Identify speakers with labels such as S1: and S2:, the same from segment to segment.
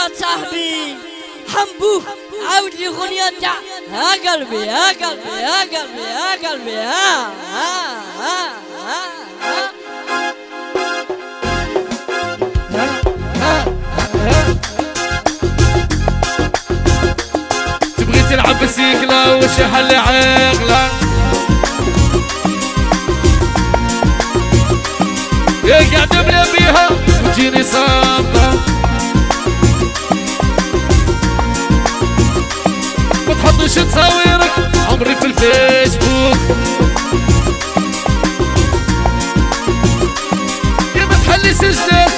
S1: مراد صاحبي حنبوه عاود لي غنية تاع. ها قلبي ها قلبي ها قلبي ها قلبي ها
S2: تبغي تلعب بسيكلة وش حل يا قاعد ملي بيها وتجيني صابة. ما تصاويرك عمري في الفيسبوك. يا ما تحلي سجلات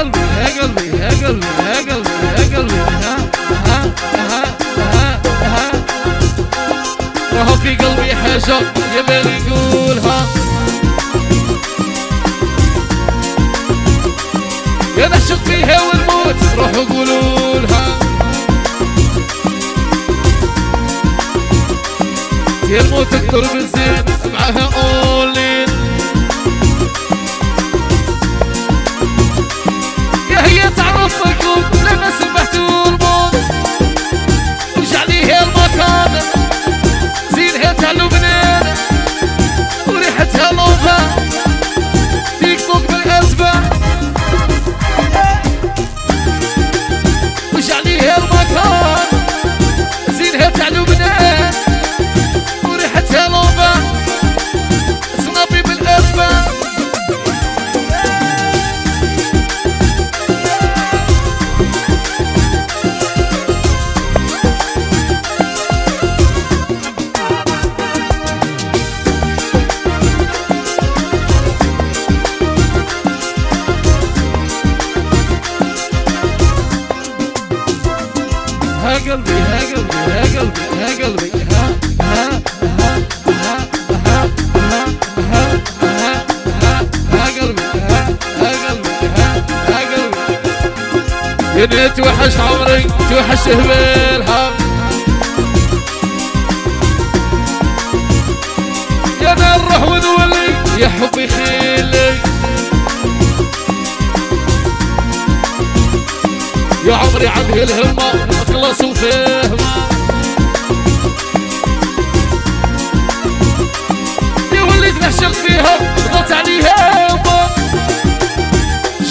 S2: قلبي يا قلبي يا قلبي يا قلبي يا قلبي ها ها ها ها. ها وهو في قلبي حاجة يبي نقولها يا نعشق فيها ونموت روحوا قولوا لها يا الموت أكثر من زين. ها قلبي ها قلبي ها قلبي ها قلبي ها ها يا توحش عمري توحش بالحر يا نروح ونولي يا حبي خيلي يا عمري عندي الهمه اخلص وفهمة يا وليت نحشق فيها ضغط عليها يما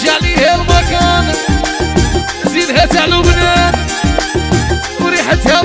S2: جعليها المكان زينها تاع لبنان وريحتها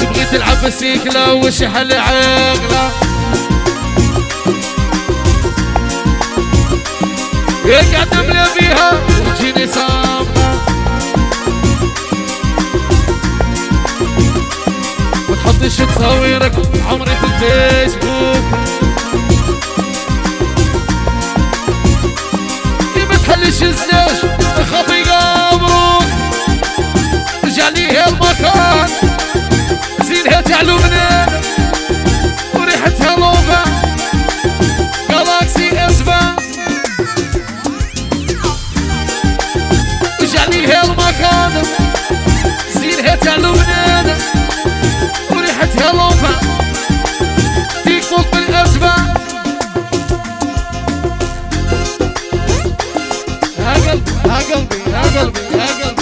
S2: تبغي تلعب بسيكلة وش حل عقلة يا قاعد ملي بيها وتجيني صابة ما تحطش تصاويرك عمري في الفيسبوك. ليش الزوج اخاف ها قلبي